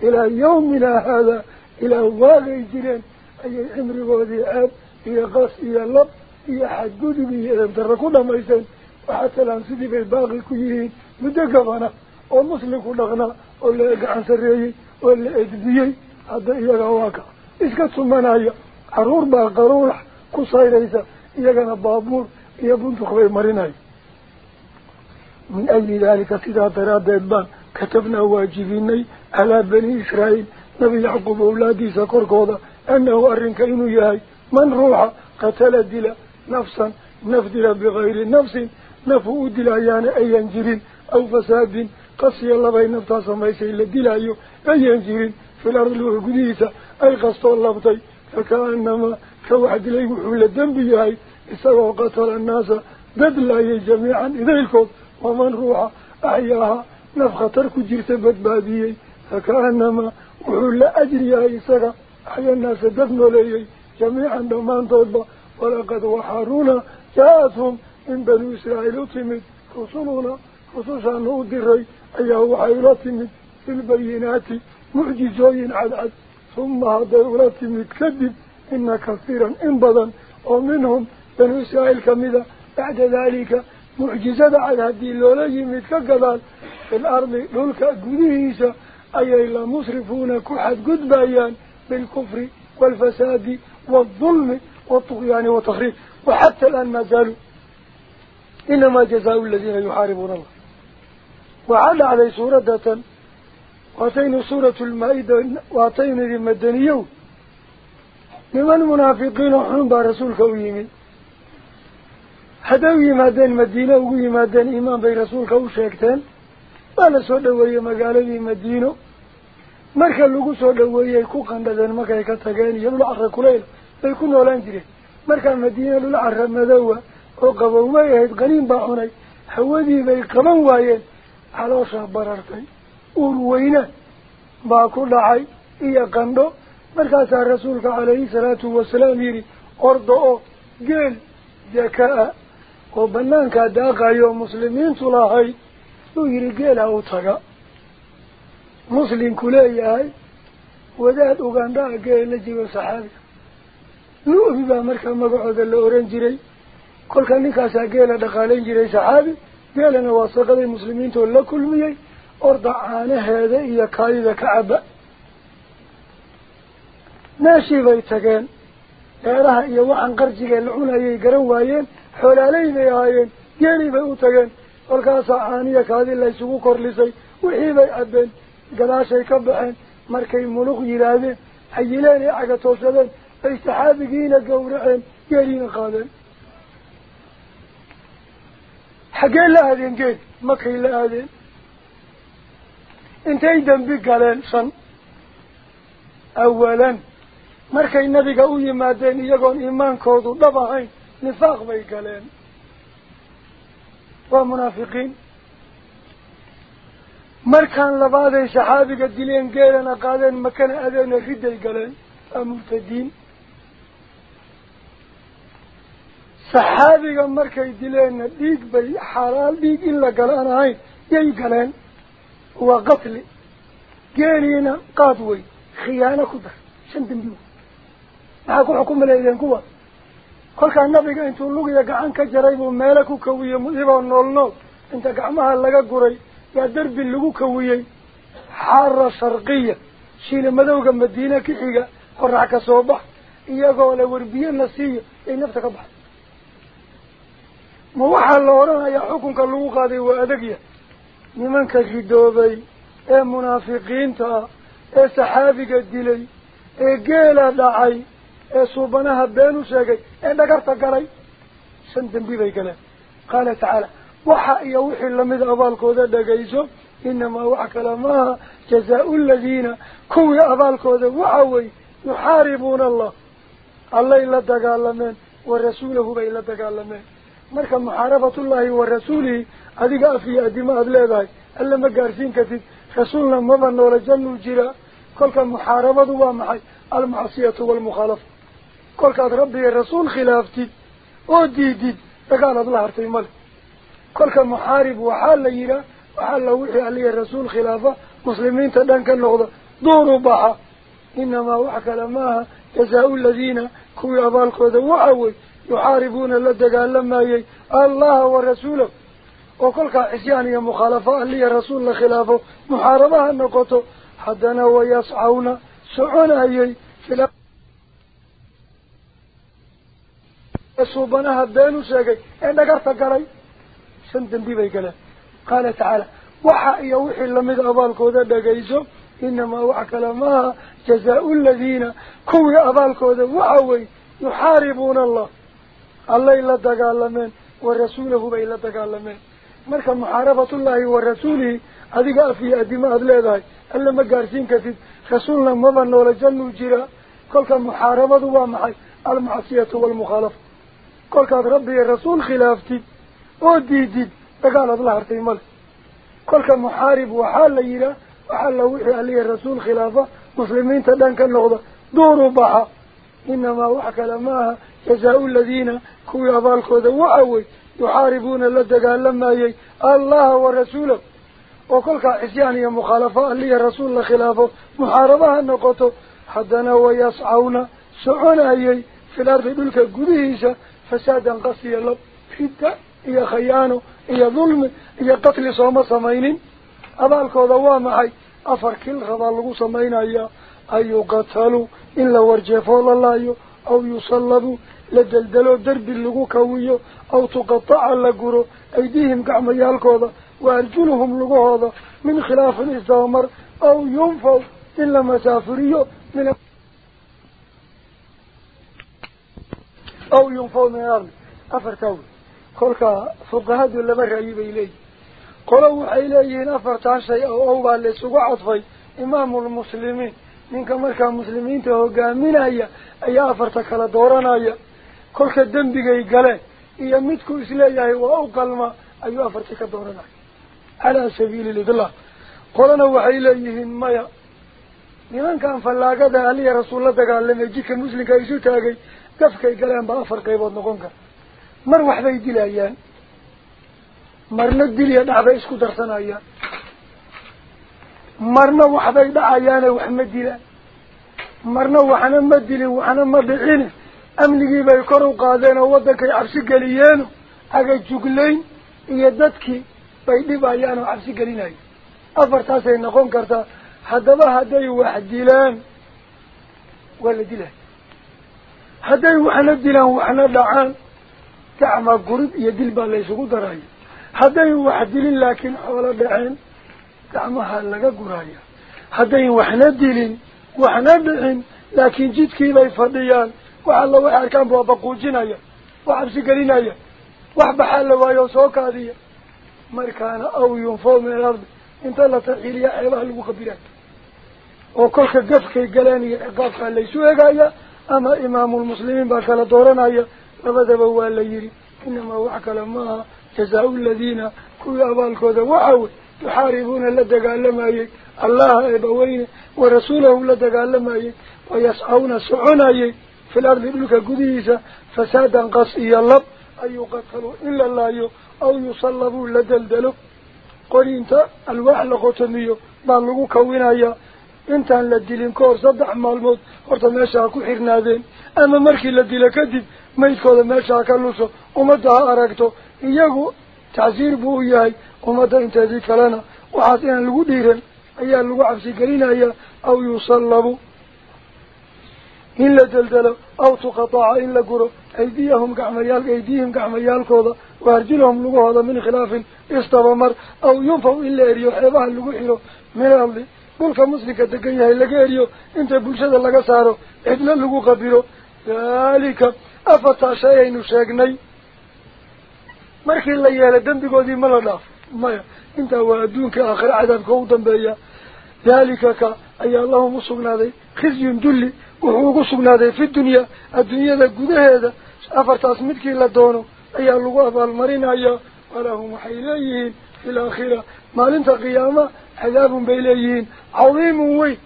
إلى يومنا هذا. إلى واقع جرين أي عمر وذي أب إلى قص إلى لب. إيا حد قدب إيا دركونا ميسان وحتى الآن سيدي بالباقي كيهين مدقبنا ومسلك لغنا ولا يقعن سريي ولا إدبيي هذا إيا واقع. إسكت سمنايا عرور باقرورح كسيريسا إيا بابور. إيا بنتخ بي من أجل ذلك سيدا تراد بان كتبنا واجبيني على بني إسرائيل. نبي يعقوب أولادي سكر كوضا. أنه أرنك إنو يهي من روح قتل دلا نفسا نفدل بغير نفس نفو دلا يعني أي ينجرين أو فساد. قصي الله بين نفتا سميسي لدلا أيو أي ينجرين في الأرض الوحقديسة أي قصة الله بطي فكأنما كواحد لي وحول الدنب يهي. إساقوا قتل الناس بدلا جميعا إذا ومن روح أحياها نفخة ترك جرت بدباديي فكأنما وحول أجريها إساقا أحيا الناس دفنوا لي. جميعا دمان طوبة ولقد وحارونا جاءتهم من بني إسرائيل تمد رسولنا خصوصا نودري أيه وحيلا تمد في البينات معجزين عدعد ثم هذا أولا تمد كذب. إن كثيرا انبضا ومنهم بني إسرائيل كمذا. بعد ذلك معجزة على هذه اللولة يمد كقضال في الأرض. للك قديسة أي إلا مصرفون كحد قد بيان بالكفر والفساد والظلم. والطغيان والتخريب وحتى الآن ما زالوا إنما جزاء الذين يحاربون الله. وعلى عليه سورة واتين سورة المائدة واتين المدنية لمن منافقين وحنبا رسولك ويمين هدو يمادين مدينة ويمادين إيمان بي رسولك وشيكتين وأنا سودوية مقالة مدينة. dhaweeyey ku qandhadeen markay ka tageen iyo dhul cara kuleyl oo qabow may ahayd qaniin baa cunay hawadii bay qaban waayeen calooshaa barartay uur weyne baa ku dhacay iyo qandho markaasaa rasuulka calayhi salaatu wasalaam yidhi ordo oo geel jaka-a oo banaankaa daaqayo muslimiintu lahayd uu yidhi geela u taga muslimku leeyahay wadaad ugandhaa geel la jiro saxaabiga oran jiray kolka ninkaasaa geela dhaqaalayn jiray saxaabi geelana waa saqaday muslimiintoo la kulmiyey orda caanaheeda iyo kaayida ka caba meeshii bay tageen dheeraha iyo waxaan qarjigee la cunayay garan waayeen xoolaaley bay ahaayeen geelii bay u tageen kolkaasaa caaniya kaadi la isugu korlisay wixii bay cabbeen gadaashay ka baxeen markay muluq yidhaahdeen hayileen ee cagatoosadeen qaadeen xaggee la aadeen geed makay la aadeen intay dembi galeen shan awalan markay nabiga u yimaadeen iyagoon iimaankoodu dhab ahayn nifaaq bay galeen waa munaafiqiin markaan labaaday saxaabiga dileen geelana qaadeen makana adeena riday galeen waa murtadiin qatli geeliina qaad wey khiyaano ku dar shan dambi wey maxaa ku xukumi laydeen kuwa kolkaa nabiga intuu lugiya gacan ka jaray buu meelo ku kawiye iboo nool nool inta gacmaha laga guray yaa derbi lagu kawiyey xaara sharqiya shiila madowga madiine ka xiga qorax ka soo bax iyagoo le werbiye na siiyo ay nafta ka baxday موحا اللورانا يا حكم كاللوغة دي وأدقية نمان كجدوبي اي منافقين تا اي سحابك الدلي اي قيلة داعي اي صوبانها بينو ساقي اي دقرتا قري سنتم بيبي قلا قال تعالى وحا اي وحي اللمد أبالكو دا دقيسو إنما وحك لماها جزاء الذين كوي أبالكو دا وحاوي يحاربون الله الله إلا دقال لمن ورسوله بإلا دقال لمن مرك محاربة الله ورسوله أذي قافي أدي ما أبلي ذاي ألا ما قارسين كثير. خسولنا مبن ورجل الجراء كلك محاربة ومحي المعصية والمخالف كلك ربي الرسول خلافتي ودي دي تقال الله أرتي مالك كلك محارب وحال ليرا وحال وحي علي الرسول خلافة. مسلمين تدنك اللغضة دوروا بها إنما وحك لماها جزاء الذين كوي أبالك وذوعوا يحاربون اللدك لما يي الله ورسوله. وكل عسياني مخالفة اللي رسول الله خلافه. محاربة النقطة. حدنا نوى يصعون سعون يي في الأرض أصوبنا هدين وشاكي إنه قرطة قري سنتم دي بيقلا قال تعالى وحا يوحي لما يتعبالكو ذا بيقيسو إنما وحك لماها جزاء الذين كوي أبالكو ذا وحاوي يحاربون الله. الله إلا دقالمين ورسوله إلا دقالمين مركا محاربة الله ورسوله هذه قال في أدماء الليذاي ألا ما قارسين كثير. خسولنا مضان ولا جنو جيرا. كان محاربة ومحي المعصية والمخالف كان ربي الرسول خلافتي أو تقال دي. دقال الله عرتي مال كلك محارب وحال ليرا وحال لوحي علي الرسول خلافة. مسلمين تدان كان لغضة. دوروا بحا إنما وحك لماها. جزاء الذين كوي أبال خوذة وعوي يحاربون اللدقاء لما يي الله ورسوله. وكلك يا مخالفة اللي رسول الله خلافه محاربة النقطه حدنا ويصعون سعونا يي في الأرض بلك قديسة فسادا قصي الله. فتا يا خيانه يا ظلم يا قتل صوم صمين أبال خوذة معي أفر كل غضاله صمين أيه أيه قتلوا إلا ورجفوا الله أو يصلبوا لدلدلوا درب اللغو كويو أو تقطع اللقرو أيديهم كعميالك هذا وأرجلهم لغو هذا من خلاف الزامر أو ينفوا إلا مسافريو من أو ينفوا من الأرض. أفرتوا قولك فوق هذه اللي مرعيب إليه. قولوا إليه نفرت عن شيء أو أولا لسوق عطفي. إمام المسلمين. Baa la isugu cadfay imaamulmuslimiin ninka markaa muslimiinta hogaaminaya ayaa afarta kala dooranaya kolka dembigay galeen iyo midku isleeyahay waa u qalma ayuu afartii ka dooranaya calaa sabiili lidlaaq qolana waxay leeyihiin maya nimankan fallaagada aliya rasuul la dagaalamay jidka muslimka isu taagay gafkay galeen baa afar qaybood noqon kara mar waxbay dilayaan marna dil iyo dhacbay isku darsanayaan waxna ma dilin waxna ma dhicine amnigii bay kor u qaadeen oo waddankay cabsi geliyeeno aga juglayn iyo dadkii bay dhibayaan oo cabsi gelinayo afartaasay noqon kartaa haddaba hadday wax dilaan waa la dilay hadday waxna dilaan waxna dhacaan gacma gurid iyo dil baa la isugu daraya hadday wax dilin laakiin xoolo dhaceen قعمها لغا قرايا هدين وحنا ديلين وحنا دعين لكن جدكي لا يفضيان وعلى الله وحال كان بوابقو جنايا وحبسي قليناي وحبحال الله ويوسوكا دي مركان أو ينفو من الأرض انت لا تحيلي يا اله المخبرات وكلك قفكي قلاني قفك اللي سويقا يا اما امام المسلمين باكالا دورانا يا لبدا بوال ليري انما وحكا لماها جزاء الذين كوي ابالكو ذا وحاول dagaalamayey wayascawna soconayey fi lardi dhulka gudihiisa fasaadan qas iyo lab an yuqataluu in la laayo aw yusallabuu la deldelo qoriinta alwaax la qotomiyo baa lagu kawinayaa intaan la dilin ka hor saddex maalmood horta meesha ha ku xirnaadeen ama markii la dilo kadib maydkooda meesha ha ka luso ummadda ha aragto iyagu tacsiir inaan lagu dhiiran ayaa lagu cabsi gelinayaa aw yusallabu in la deldelo aw tuqataaca in la guro aydiyahum gacmayaal aydiyihim gacmayaalkooda wa arjulahum lugahooda min khilaafin istabamar aw yunfaw in la eriyo xeebaha lagu xiro min ardi dhulka muslimka degan yahay laga eriyo inta bulshada laga saaro cidlo lagu qabilo daalika afartaa shay aynu sheegnay markii la yeelay dembigoodii ma la dhaafo ما إنت وأدونك آخر عدد قوضن بيا ذلك كا أي الله مصبنا ذي خزي دلي وهو مصبنا ذي في الدنيا. الدنيا ذا قده هذا. أفرت اسمتك إلى الدونه أي اللقاء بالمرين اي ولهم حيليهين في الآخرة. ما لنت قيامة عذاب بيليهين عظيم وي.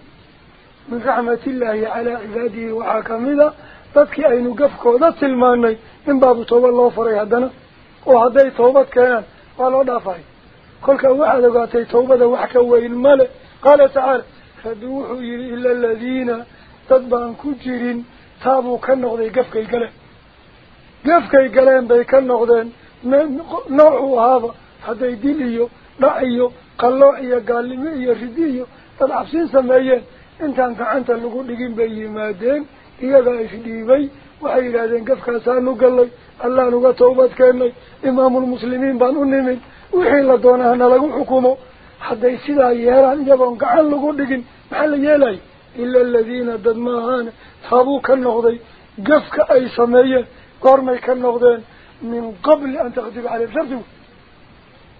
من رحمة الله على عباده وحاكم ذا تبكي أي نقفك وذات الماني من باب توبة الله فريهدنا وهذا توبة كان. قالوا دافعي كل كواحد قاتي توبة وحكا وين مال قال تعالى فدوحوا إلا الذين تدبان كجرين تابوا كالنغضي قفك القلم قفك القلم بي كالنغضين نوعه هذا هذا يدليو رأيو قلوعي قالمي رديو تدعبسين سمايين intaan gacanta lagu dhigin bay yimaadeen. Iyagaa isdhiibay waxay yidhaahdeen gafkaasaanu gallay allaan uga toobad keennay imaamulmuslimiin baan u nimid sidaa yeelaan iyagoon gacan lagu dhigin maxaa la yeelaya ila aladiina dad maahaane taabuu ka noqday gafka ay sameeyeen goormay ka noqdeen min qabli an taqdiru caleyhim shardigu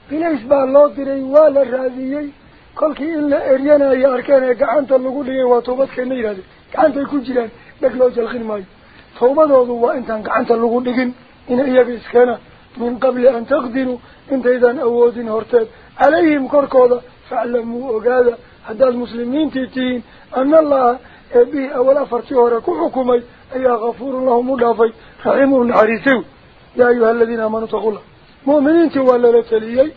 bilays baa loo diray waa la raadiyey kolkii in la eryanayo arkeen ee gacanta lagu dhigay waa toobadkeena yidhahdeen gacantay ku jiraan dheg loo jalqin maayo tawbadoodu waa intaan gacanta lagu dhigin ina iyaga iskeena min qabli an taqdiruu انت اذا اوزين هرتد عليهم كركوضة فعلموا اقادة حداد المسلمين تيتين ان الله به اولا فرتهركو حكومي ايا غفور الله مدافي رحمه العريسي يا ايها الذين امنوا تقول مؤمنين تولى لتليي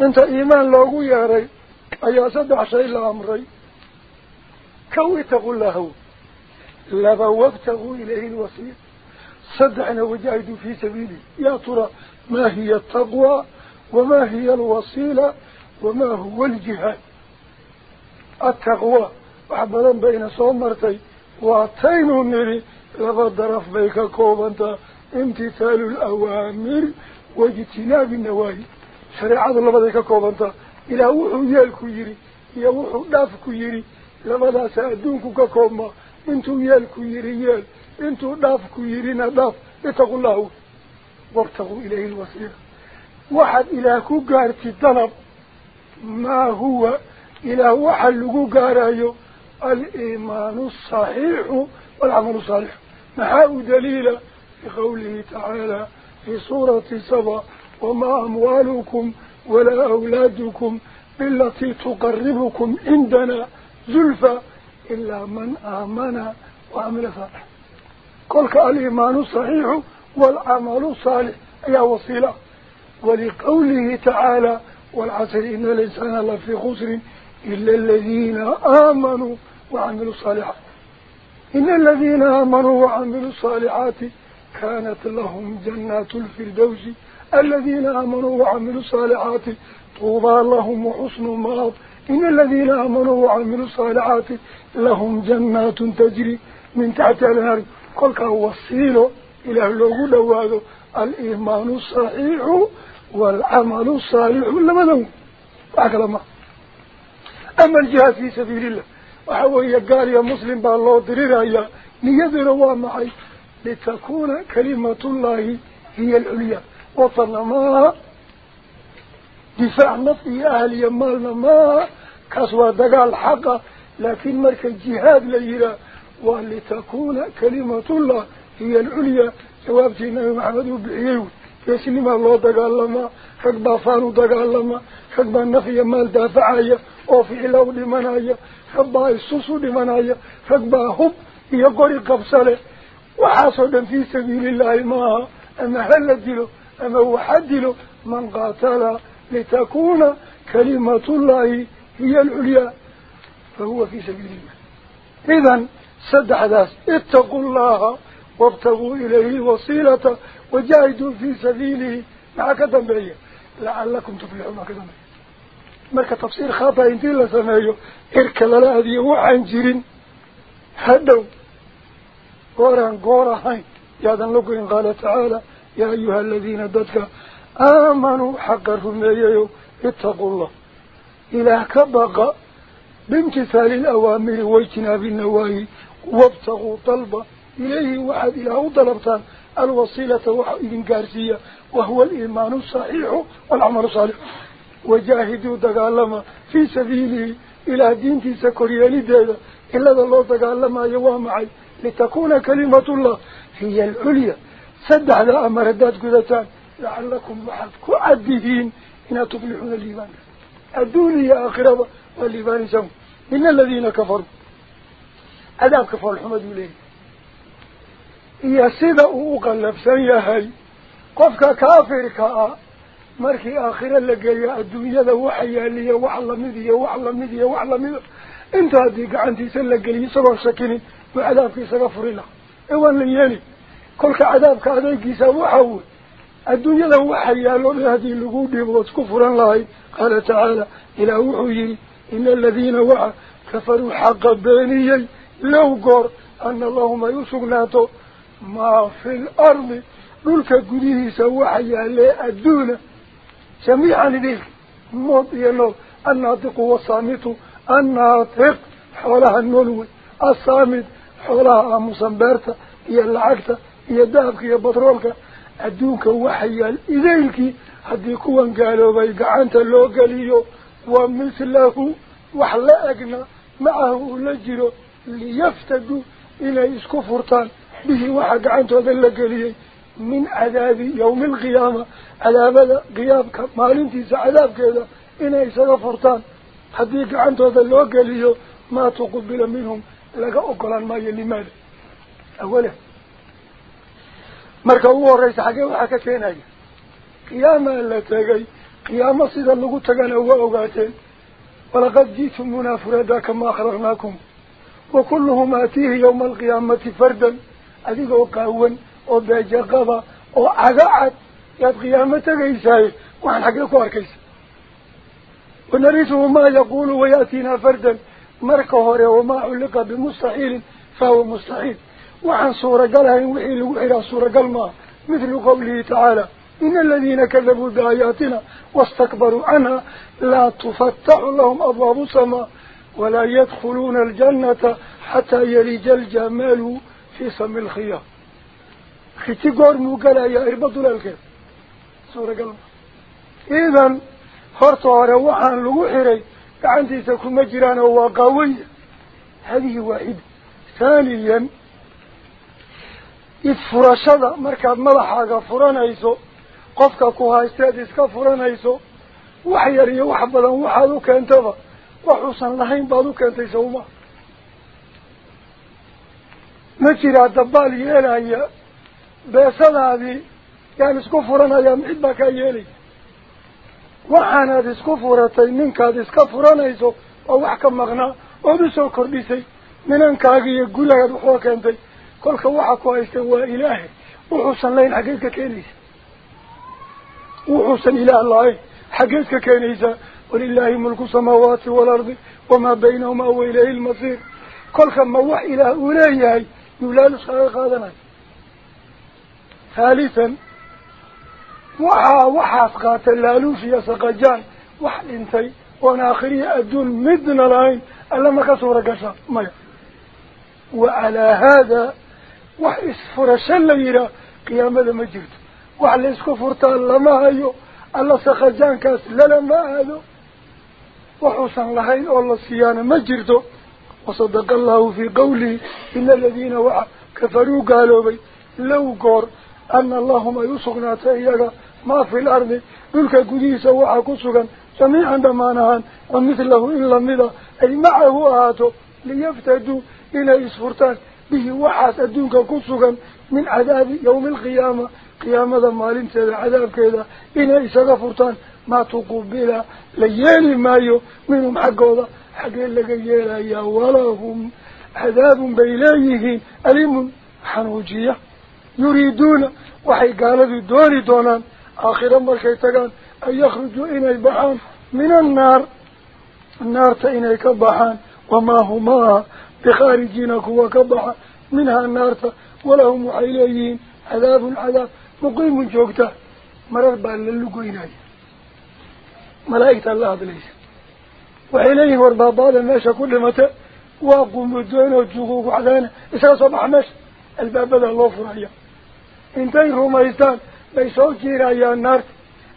انت ايمان لغو يا ري ايا صدع شيء لامري كوي تقول له لبوابته إليه الوسيط صدعنا وجاهدوا في سبيلي يا ترى ما هي التقوى وما هي الوصيلة وما هو الجهاد. التقوى أحبدا بين صومرتي وعطين النري لقد رف بيك كوبانتا امتثال الأوامر واجتناب النواهي. شريعة الله بيك كوبانتا إلى وحو يالكو يري إلى وحو دافكو يري لماذا سأدونكو ككوما انتو يالكو يري يال. انتو دافكو يرينا داف اتقوا الله وابتغوا إليه الوسيلة. واحد إلى كوكار تطلب ما هو؟ إلى واحد لكوكار الإيمان الصحيح والعمل الصالح. نحاو دليلا بقوله تعالى في سورة سبا وما أموالكم ولا أولادكم بالتي تقربكم عندنا زلفا إلا من آمن وعمل صالح كل الإيمان الصحيح والعمل الصالح. يا وصيلة. ولقوله تعالى والعصر إن الإنسان لفي خسر إلا الذين آمنوا وعملوا الصالحات. إن الذين آمنوا وعملوا الصالحات كانت لهم جنات الفردوس. الذين آمنوا وعملوا الصالحات طوبى لهم وحسن مآب. إن الذين آمنوا وعملوا الصالحات لهم جنات تجري من تحت الأنهار. قل كوصيله إلى اللغو لواذو الإيمان الصحيح والعمل الصالح لما دون أكلمه أما الجهاد في سبيل الله وحوى يقال يا مسلم بالله دريرا نيذر معي لتكون كلمة الله هي العليا. وطن ما دفاع نفسي أهل يمالنا ما كسوى دقال حقا لكن مركز الجهاد ليرا ولتكون كلمة الله هي العليا جوابتي النبي محمد بحيو يسلم الله دقال لما حقبا فانو دقال لما حقبا نفي مال دافعايا وفي لو لمنايا حقبا السوسو لمنايا حقبا هب يقري قبصله وحاصدا في سبيل الله ما أما هل الدلو أما هو حدل من قاتل لتكون كلمة الله هي العليا فهو في سبيل الله إذن صدح ذاس اتقوا الله وابتغوا إليه الوصيلة وجاهدوا في سبيله. مع كدنبعية لعلكم تفلحوا مع intii la sameeyo irka lala adiyo waxaan jirin hadhow gooraan goor ahayn yaadan la goyn qaala tacaala يا أيها الذين ضدك آمنوا حق الرميي اتقوا الله. إله كبقى بامتثال الأوامر واجتناب النواهي. وابتغوا طلبة إليه وحد إله طلبتان الوصيلة وحد كارسية وهو الإيمان الصحيح والعمل الصالح. وجاهدوا تقالما في سبيله إلى دين تسكري لدينا إلا الله تقالما يوامعي لتكون كلمة الله هي العليا. سد على أمر الداد قدتان. لعلكم واحد كعددين إن تفلحون الليبان الدنيا آخرة والليبان سم. إن الذين كفروا. أداب كفر الحمد إليه يا سيدا أوقا نفسي يهي قفك كافرك مركي آخرا لك يا الدنيا ذا حيا لي وحلا مذي وحلا مذي وحلا مذي انت هديك عندي سلق لي سبع سكيني وعذاب في صبع فريلا ايوان لياني كلك عذاب كاديك يساوحاول الدنيا ذا حيا لون هذه اللقود يبغط كفرا الله قال تعالى إلى وحيي إن الذين وحى كفروا حق بانيي لو قر أن اللهم يسغناتو ما في الأرض للك قديه سواحي اللي أدونا سميعا لديك موضي النور الناطق والصامت. الناطق. حولها النلوي. الصامت. حولها مصنبارتا هي العكتا هي الدهبك هي بطرولك. أدونك وحي إذيلك هذي كوان قالوا بي قعانت اللو قليو ومثله وحلقنا. معه لجلو. ليفتدوا. إلى إسكفرتان به واحد عن تودل قليه من عذاب يوم القيامة عذاب قيام ما تيسى عذاب كذا إنا إيسا غفرتان حديك عن تودل قليه ما تقبل منهم لقى أقلان ما يلي مال. أولا مركبه هو الرئيس حقه وحكا كينا قيامة اللي تغي قيامة صيدا لغو تغان أولا قاتل. ولقد جيتم منافرادا كما خلقناكم. وكلهم آتيه يوم القيامة فردا. أذيكو قاوان أو بيجا قبا أو عقاعد ياد قيامتك إيساي وعن حقكو أركيس ونريسه ما يقول ويأتينا فردا مركهوري وما علق بمستحيل فهو مستحيل. وعن صورة قالها ينوحي لوحي صورة قال ما مثل قوله تعالى إن الذين كذبوا بآياتنا واستكبروا عنها لا تفتح لهم أبواب السماء ولا يدخلون الجنة حتى يلج الجمال muu galayaa irba duleelkeed suuragal maa idan horta hore waxaan lagu xiray gacantiisa kuma jiraan oo waa qaawaya hadihi waaxida haaniyan isfurashada markaad madaxaaga furanayso qofka ku haysteed iska furanayso wax yar iyo wax badan waxaad u keentaba waxuusan lahayn baad u keentay sawma mixid baa kaa yeelaya waxaanaad isku furatay ninkaad iska furanayso oo wax ka maqnaa ood usoo kordhisay minankaaga iyo guragaad waxoo keentay kolka waxa ku haysta waa ilaahay wuxuusan lahayn xaggeed ka keenaysa wuxuusan ilaah lahayn xaggeed ka keenaysaa walilaahi mulku samaawaati waalardi wamaa baynahumaa wa ilayhi lmasiir kolka ma wax ilaah uu leeyahay يولان الشغال قادنا ثالثا وحا وحا سقات اللالوش يا سقجان وحا انتي وأنا اخريه أدون مدن لاين ألا ما كسورة قشا ميا وعلى هذا وحا اسفرشا ليرا قيامة لما جرت وحا لسكفرتا لما هايو ألا سقجان كاس للا ما هايو وحوصا لهاين والله سيانة ما جرتو. وصدق الله في قوله إن الذين كفروا قالوا بي لو قر أن اللهم يسقنا تأيغا ما في الأرض ذلك قديسة وحكسوغا جميعا دمانها ومثله إلا مدى أي معه آتو ليفتدوا إلى إسفرتان به وحاس أدوك كسوغا من عذاب يوم القيامة. قيامة ما لنت العذاب كذا إلى إسفرتان ما تقبل ليالي مايو منهم حقوضا حقين لقيالا يا ولهم عذاب بإليه أليم. حنوجية يريدون وحي قالوا دوري دونان آخرا مركيتقان أن يخرجوا إنا البحان من النار. النار تإنا كبحان وما هما بخارجين كوا كبحا منها النار ولهم وحيليين عذاب عذاب. مقيم جوكتا. مرر بان للقويناي ملائكة الله ليس وحيليين وربابادا ماشا كل متى واقوم الدين وجوغوك وعدانا إسا صباح ماشا الباب هذا الله فرعيا انتين رميستان ليسوا جيرايا النار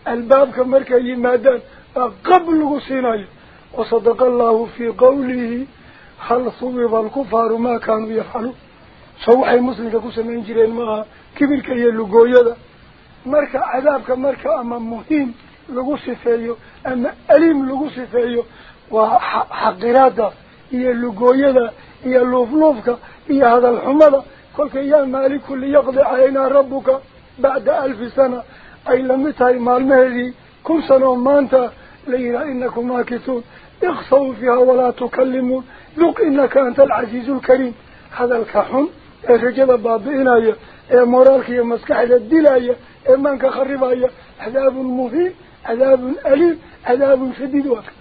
الباب كمركا يمادان قبل قصيناي وصدق الله في قوله هل صوب الكفار ما كانوا يفعلون? سوحي مسلمك كسمين جرين معها كبير كي اللقوية مركا عذابك مركا أما مهم لغو صفايو وحقرادة هي اللقوية هي اللوفلوفك هي هذا الحمد كل يا مالك اللي يقضي علينا ربك بعد ألف سنة أي لمتها مالمهدي كل سنة مانتا لينا إنكم ماكثون اخصوا فيها ولا تكلمون ذوق إنك أنت العزيز الكريم هذا الكحن الرجل بابئنا مورالك يا مسكح الدلاية إمانك خربايا عذاب مهين عذاب أليم عذاب شديد وقت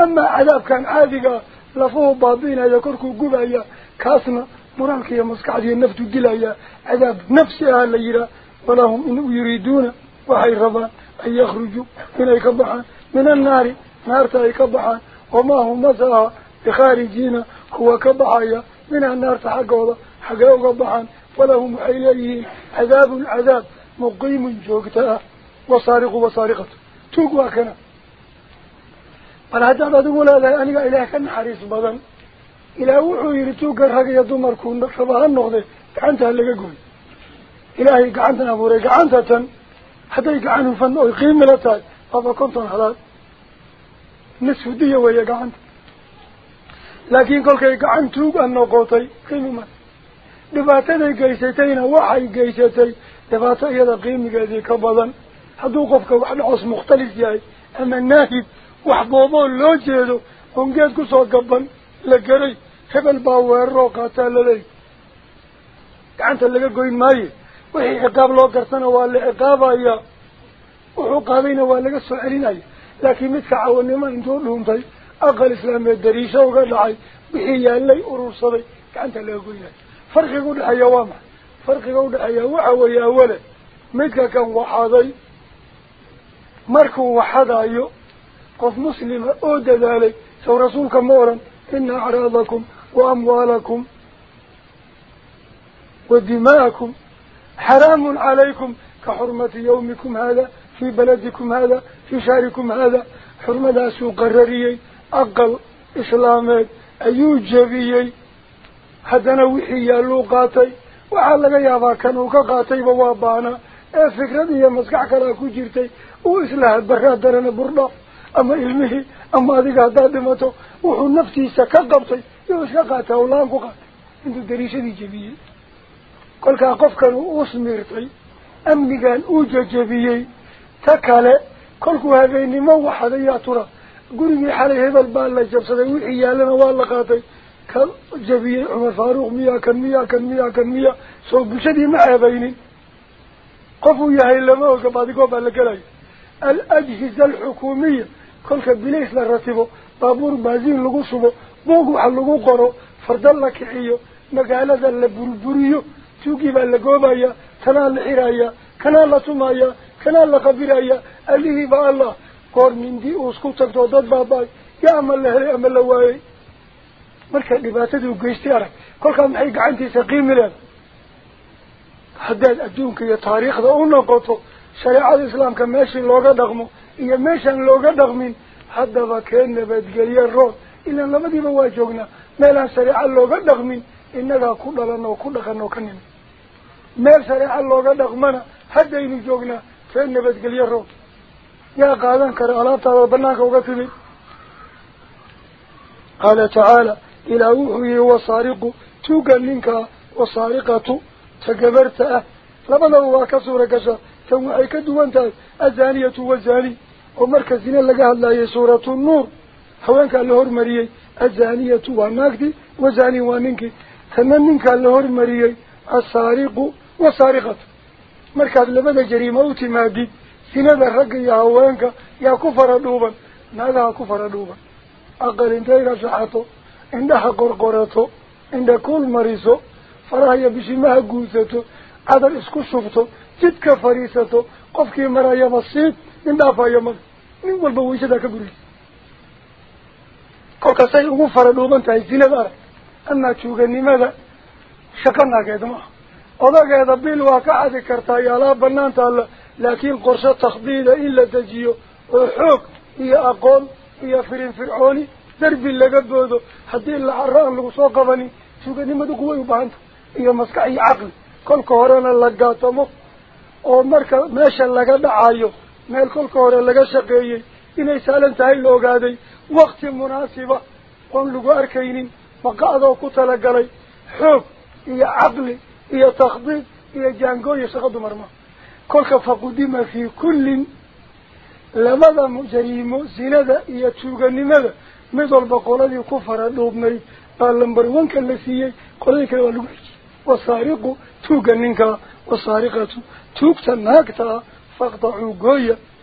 أما عذاب كان عادقا لفوه بابئنا يكركوا قبايا كاسنا مورالك يا مسكح النفط الدلاية عذاب نفسها ليرا ولهم إن يريدون وحي رضا أن يخرجوا من يكبحان من النار نار يكبحان وما هم مثلا بخارجين هو كبحايا من النار تحقوضا حقا كبحان ولهم إليه عذاب عذاب مقيم جوكتا وصارق وصارقة توقوا كنا. بل هذا بدو لا لا أنا إله كان حريص بدن إلى وحو يرتوك الرقى يدمر كون شبها النقضة كعنتها اللي قول. إلهي كعنتنا أبوري كعنتها حتى يقعنوا فن أو يقيم ملتاي فما كنتم حلال. نصف دية ويا قعنت. لكن كي قعنتوك قوتي. قيمي ما. geysatayna waxay geysatay dhibaato iyada qiimigeedii ka badan hadduu qofka wax dhacos mukhtalis yahay ama naahid booboo loo jeedo oon geed kusoo gaban la geray hebel baa weeraroo qaataa laleey gacanta laga goyn maaye wixii ciqaab loo gartana waa la ciqaabayaa wuxuu qaadayna waa laga soo celinaya laakiin midka cawanimo intuu dhuuntay aqal islaameed dariisho uga dhacay wixii yaallay urursaday gacanta laga goynaya farqiga udhexeeya waa maxay farqiga udhexeeya waxa weeye awale midka kan waxaday markuu waxadayo قف مسلم أود ذلك. سو رسولك مورا إن أعراضكم وأموالكم ودماءكم حرام عليكم. كحرمة يومكم هذا في بلدكم هذا في شاركم هذا. حرمة داسو قرري أقل إسلامي أيو جبي هدنا وحيا لوقاتي. وعلى غيابا كانوا كقاتي ووابانا إيه فكرة هي مسكعك لكو جيرتي. وإسلاح البرادرنا برضا. أما إلمه أما ذيك أدادمته وحو نفسي سكاقبطي يوشاقات أولانك قاد إنتو دريشة دي جبيه قولك أقفك أسمرتي أمني قال أوجا جبيه تكالي قولك هذين ما وحد يا ترى. قولي حالي هذا البال لنا والله واللقاتي كان جبيه عمر فاروق ميا كان ميا كان ميا كان ميا. سو بشدي مع بيني قفوا يا هاي لما وكبادي قبال لكلاي. الأجهزة الحكومية. La kiciyo magaalada la burburiyo tuugii baa la goobaya kanaa la xiraaya kanaa la tumaya kanaa la qabiraya allihii ba allah goor mindi uu isku tagto dad baaba-ay yaa ama la helay ama la waayey marka dhibaatadii u geystay arag kolkaa maxay gacantiisa qiimi leeda haddaad adduunka iyo taariikhda u noqoto shareecada islaamka meeshii looga dhaqmo nabadgelye rood ilaan labadiiba waa joognaa meelaan shareeco looga dhaqmin innagaa ku dhalan oo ku dhaqan oo ka nimi meel shareeco looga dhaqmana haddaynu joognaa kee nabadgelye rood yaa qaadan kara alaabtaada banaanka uga timid qaala tacaala ilaa wuxuu yihi wasaariqu tuuga ninkaa wasaariqatu ta gabarta ah labadaba waa ka suura gasha tan waxay ka duwan tahay azaniyatu wazani ومركزين اللي قال الله يسورة النور. حوانك اللهور مريي. الزانية وماكدي وزاني ومنك ثمانينك منك اللهور مريي. السارق وصارقة مركز لبدا جريمة وتمادي سنة الرق يا حوانك. يا كفر دوبا. ماذا كفر دوبا. أقل انتهي رجعته عند حقرقرته عند كل مريضه فرهي بشمه قوثته عدل اسكو شفته جدك فريسته قفك مرايا بسيط. Fara dhuuban tahay zinada arag amaa juuganimada shaqo naageed maaha odageeda bil waa ka cadi kartaa iyo alaab banaanta alla laakiin qorshe takhdiida in la dejiyo oo xoog iyo aqoon iyo firin fircooni darbi laga boodo haddii lacaro aan lagu soo qabanin suuganimadu kuway u baahanta iyo maskax iyo caqli kolka horena la gaatamo oo marka meesha laga dhacayo kolka hore laga shaqeeyey inay saalan tahay la ogaaday wakti munaasiba oon lagu arkaynin maqacdoo ku talagalay xoog iyo caqli iyo takhdiid iyo jaangooyo shaqa dumar ma كل فقدم في كل لماذا مجريم زنادة يتوغى لماذا مثل بقولة كفر دوبني قال لنبر وانك اللسيي قوليك والوحي والسارق توغى ننك والسارقة توغتا ناكتا فاقطعوا قوية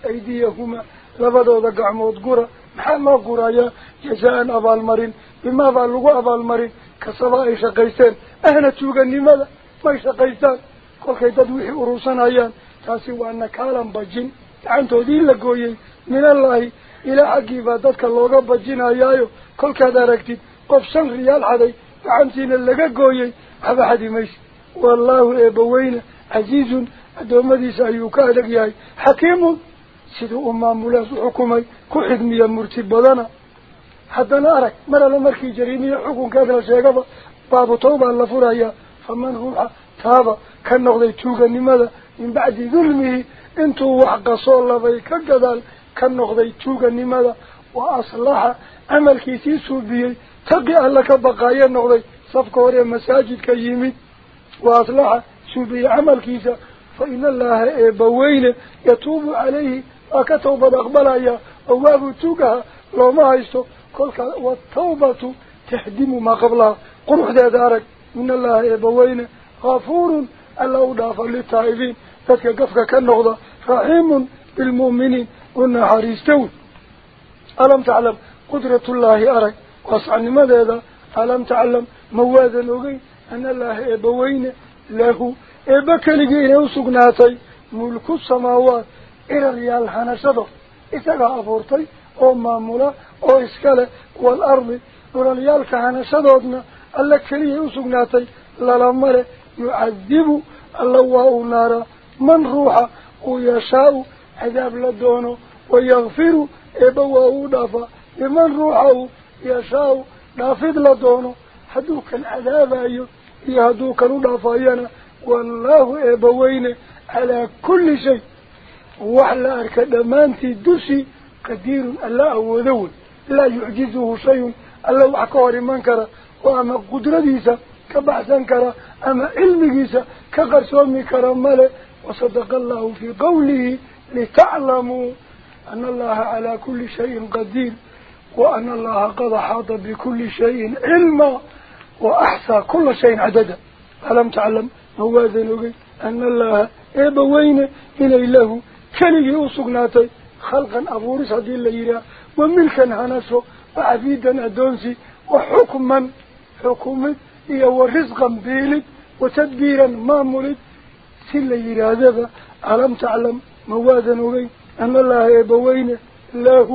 أيديهما لبدو ذا قعمود قرى محمد قرايا جزاء أبا المرين بماذا لغو أبا المرين كسباء شقيستان أهنا توغى لماذا ما شقيستان كل كيداد وحي أروسان أيان تاسي وأن كالا بجين gacantoodii la gooyey min allaahi ilaa xaggii baa dadka looga bajinayaayo kolkaad aragtid qof shan riyaal xaday gacantiina laga gooyey waxba xadi maysa wallaahu eebbaweyne casiizun addoommadiisa ayuu ka adag yahay xakiimun siduu u maamulaas u xukumay ku xigmiya murti badana haddana arag mar alle markii jariimiya xukunkeed la sheegaba baabu tawbaa la furayaa faman ruuxa taaba ka noqday tuuganimada min bacdi dulmihi intuu wax qasoo labay ka gadaal ka noqday tuuganimada wa aslaxa camalkiisii suubiyey taqi alla ka سوء عمل كيسا فإن الله إيه إبوين يتوب عليه. أكتوب أقبل يا أواب توجها لو ما عيسو كل ك والتوبة تهدم ما قبلها. قرح ذا دارك إن الله إيه إبوين غفور الله دافع للتائبين. تك قفك كنهضة رحيم بالمؤمن أن حريستون ألم تعلم قدرة الله أرك؟ وصعني ماذا ألم تعلم موازن أغي؟ أن الله إيه بوينة. Samaawaat iraryaal hanashado isagaa abuurtay oo maamula oo iskale waalardi dhulalyaalka hanashadoodna alla keliyay usugnaatay lalamale yucadibu alla waa uu naaraa man ruuxa uu yashaau cadaab la doono wayakfiru eebba waa uu dhaafaa liman ruuxa uu yashaau dhaafid la doono hadduu kan cadaabayo يهدوك ندافينا والله ابوينا على كل شيء. وحلا أركدمانتي دوسي قدير ألا أوذون لا يعجزه شيء. ألا أحكار منكرا وأما قدر ديسا كبعثنكرا أما علم ديسا كغرسومي كرمال وصدق الله في قوله لتعلموا أن الله على كل شيء قدير. وأن الله قد حاط بكل شيء علمًا. وأحصى كل شيء عددا. ألم تعلم موازن أن الله إبوين إلي له كلي أصقناتي خلقا أبورس هذه الليلة وملكا هنسو وعبيدا أدونسي وحكما إيه ورزقا بيلد وتدبيرا مامولد سلا يرادبا ألم تعلم موادا نغي أن الله يبوين له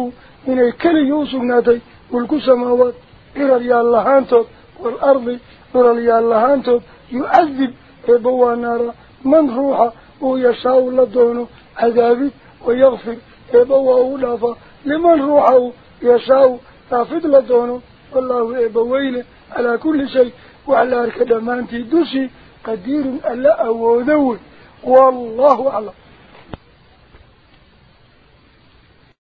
من الكل يوسف ناتي ملك السماوات. يا الله أنتو والأرض إرى يا الله أنتو يعذب يبوا نارا من روحه ويشاء لدونه عذابي ويغفر يبوا أولافا لمن روحه يشاء تافد لدونه والله يبوين على كل شيء وعلى أركدمانتي دوشي قدير ألا أوذوه والله أعلم.